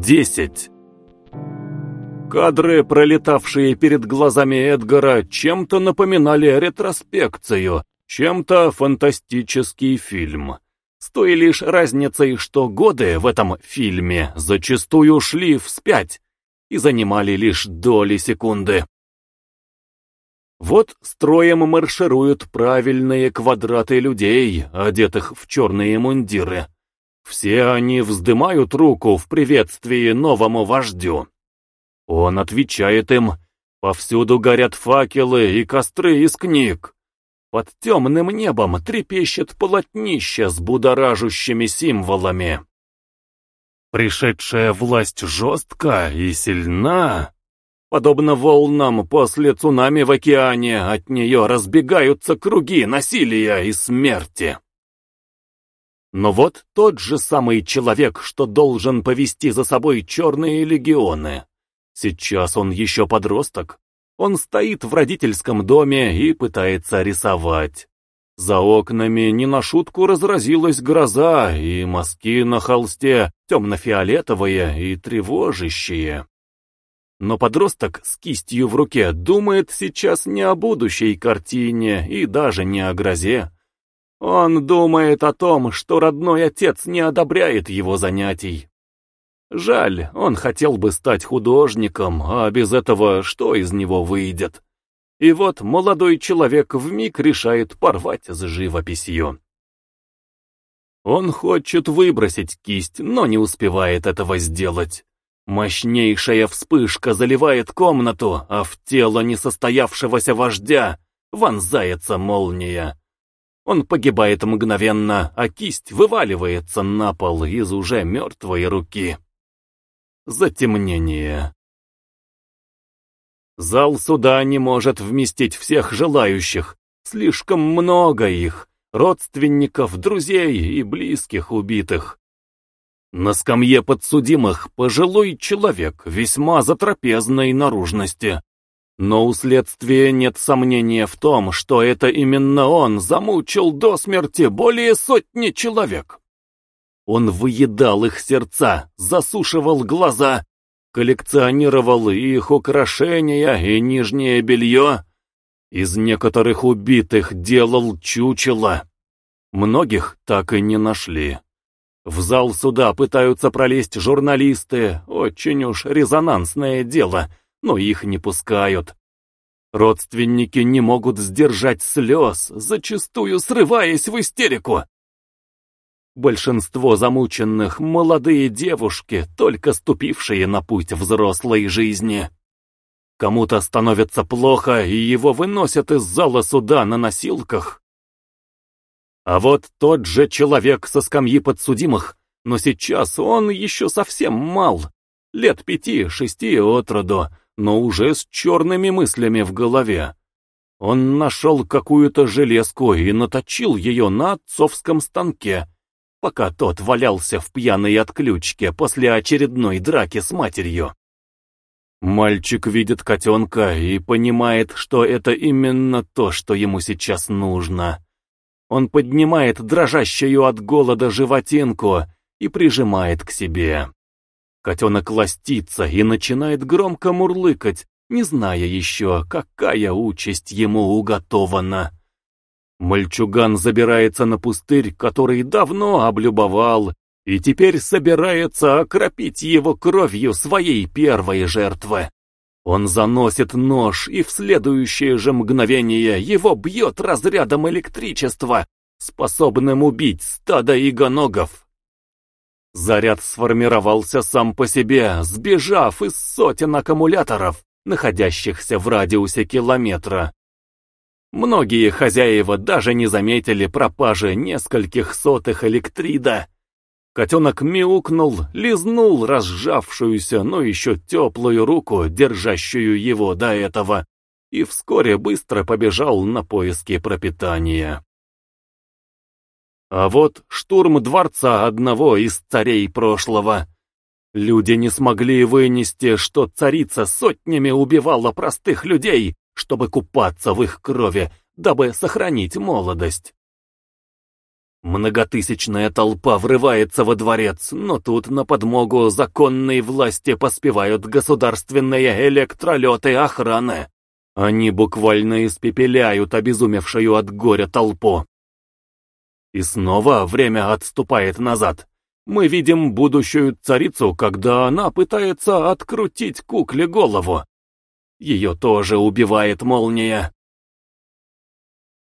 10. Кадры, пролетавшие перед глазами Эдгара, чем-то напоминали ретроспекцию, чем-то фантастический фильм. С той лишь разницей, что годы в этом фильме зачастую шли вспять и занимали лишь доли секунды. Вот строем маршируют правильные квадраты людей, одетых в черные мундиры. Все они вздымают руку в приветствии новому вождю. Он отвечает им, повсюду горят факелы и костры из книг. Под темным небом трепещет полотнище с будоражущими символами. Пришедшая власть жестка и сильна. Подобно волнам после цунами в океане, от нее разбегаются круги насилия и смерти. Но вот тот же самый человек, что должен повести за собой черные легионы. Сейчас он еще подросток. Он стоит в родительском доме и пытается рисовать. За окнами не на шутку разразилась гроза, и мазки на холсте темно-фиолетовые и тревожащие. Но подросток с кистью в руке думает сейчас не о будущей картине и даже не о грозе. Он думает о том, что родной отец не одобряет его занятий. Жаль, он хотел бы стать художником, а без этого что из него выйдет? И вот молодой человек вмиг решает порвать с живописью. Он хочет выбросить кисть, но не успевает этого сделать. Мощнейшая вспышка заливает комнату, а в тело несостоявшегося вождя вонзается молния. Он погибает мгновенно, а кисть вываливается на пол из уже мертвой руки. Затемнение. Зал суда не может вместить всех желающих, слишком много их, родственников, друзей и близких убитых. На скамье подсудимых пожилой человек весьма затрапезной наружности. Но у следствия нет сомнения в том, что это именно он замучил до смерти более сотни человек. Он выедал их сердца, засушивал глаза, коллекционировал их украшения и нижнее белье. Из некоторых убитых делал чучело. Многих так и не нашли. В зал суда пытаются пролезть журналисты, очень уж резонансное дело, но их не пускают. Родственники не могут сдержать слез, зачастую срываясь в истерику. Большинство замученных — молодые девушки, только ступившие на путь взрослой жизни. Кому-то становится плохо, и его выносят из зала суда на носилках. А вот тот же человек со скамьи подсудимых, но сейчас он еще совсем мал, лет пяти-шести от роду, но уже с черными мыслями в голове. Он нашел какую-то железку и наточил ее на отцовском станке, пока тот валялся в пьяной отключке после очередной драки с матерью. Мальчик видит котенка и понимает, что это именно то, что ему сейчас нужно. Он поднимает дрожащую от голода животинку и прижимает к себе. Котенок ластится и начинает громко мурлыкать, не зная еще, какая участь ему уготована. Мальчуган забирается на пустырь, который давно облюбовал, и теперь собирается окропить его кровью своей первой жертвы. Он заносит нож, и в следующее же мгновение его бьет разрядом электричества, способным убить стадо игоногов. Заряд сформировался сам по себе, сбежав из сотен аккумуляторов, находящихся в радиусе километра. Многие хозяева даже не заметили пропажи нескольких сотых электрида, Котенок мяукнул, лизнул разжавшуюся, но еще теплую руку, держащую его до этого, и вскоре быстро побежал на поиски пропитания. А вот штурм дворца одного из царей прошлого. Люди не смогли вынести, что царица сотнями убивала простых людей, чтобы купаться в их крови, дабы сохранить молодость. Многотысячная толпа врывается во дворец, но тут на подмогу законной власти поспевают государственные электролеты охраны. Они буквально испепеляют обезумевшую от горя толпу. И снова время отступает назад. Мы видим будущую царицу, когда она пытается открутить кукле голову. Ее тоже убивает молния.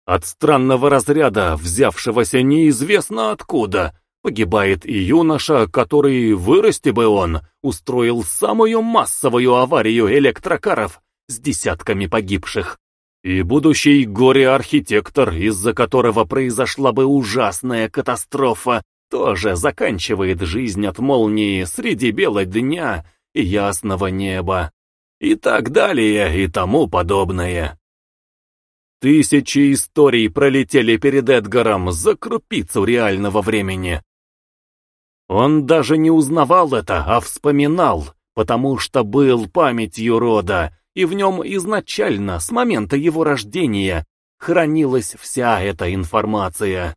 От странного разряда, взявшегося неизвестно откуда, погибает и юноша, который, вырасти бы он, устроил самую массовую аварию электрокаров с десятками погибших. И будущий горе-архитектор, из-за которого произошла бы ужасная катастрофа, тоже заканчивает жизнь от молнии среди бела дня и ясного неба. И так далее, и тому подобное. Тысячи историй пролетели перед Эдгаром за крупицу реального времени. Он даже не узнавал это, а вспоминал, потому что был памятью рода, и в нем изначально, с момента его рождения, хранилась вся эта информация.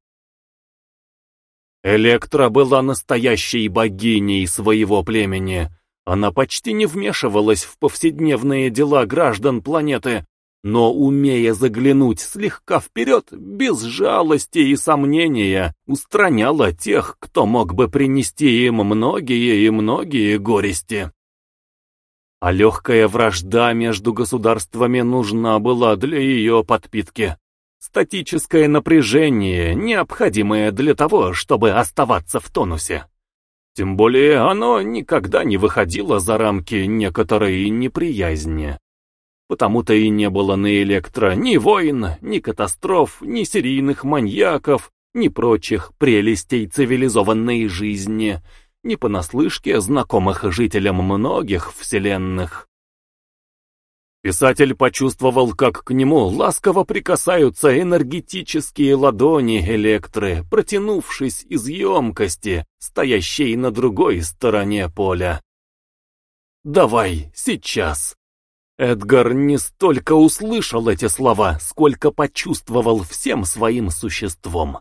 Электра была настоящей богиней своего племени. Она почти не вмешивалась в повседневные дела граждан планеты, но, умея заглянуть слегка вперед, без жалости и сомнения, устраняла тех, кто мог бы принести им многие и многие горести. А легкая вражда между государствами нужна была для ее подпитки. Статическое напряжение, необходимое для того, чтобы оставаться в тонусе. Тем более оно никогда не выходило за рамки некоторой неприязни. Потому-то и не было на Электро ни войн, ни катастроф, ни серийных маньяков, ни прочих прелестей цивилизованной жизни, ни понаслышке знакомых жителям многих вселенных. Писатель почувствовал, как к нему ласково прикасаются энергетические ладони Электры, протянувшись из емкости, стоящей на другой стороне поля. «Давай, сейчас!» Эдгар не столько услышал эти слова, сколько почувствовал всем своим существом.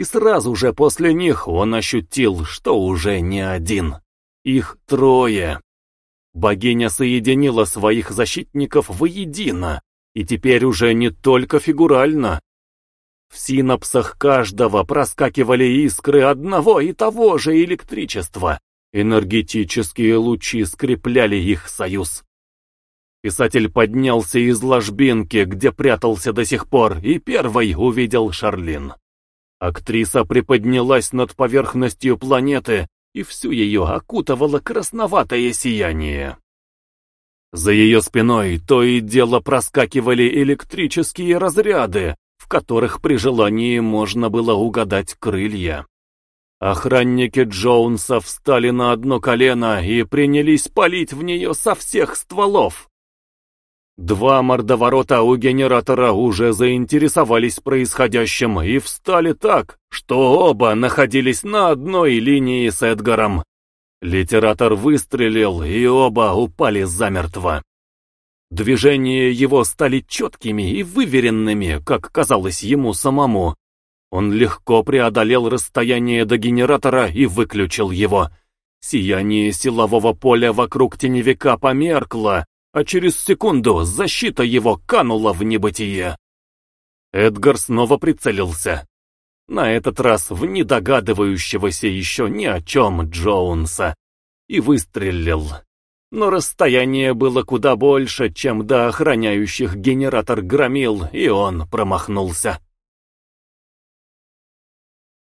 И сразу же после них он ощутил, что уже не один. Их трое. Богиня соединила своих защитников воедино, и теперь уже не только фигурально. В синапсах каждого проскакивали искры одного и того же электричества. Энергетические лучи скрепляли их союз. Писатель поднялся из ложбинки, где прятался до сих пор, и первой увидел Шарлин. Актриса приподнялась над поверхностью планеты, и всю ее окутывало красноватое сияние. За ее спиной то и дело проскакивали электрические разряды, в которых при желании можно было угадать крылья. Охранники Джоунса встали на одно колено и принялись палить в нее со всех стволов. Два мордоворота у генератора уже заинтересовались происходящим и встали так, что оба находились на одной линии с Эдгаром. Литератор выстрелил, и оба упали замертво. Движения его стали четкими и выверенными, как казалось ему самому. Он легко преодолел расстояние до генератора и выключил его. Сияние силового поля вокруг теневика померкло, а через секунду защита его канула в небытие. Эдгар снова прицелился. На этот раз в недогадывающегося еще ни о чем Джоунса. И выстрелил. Но расстояние было куда больше, чем до охраняющих генератор громил, и он промахнулся.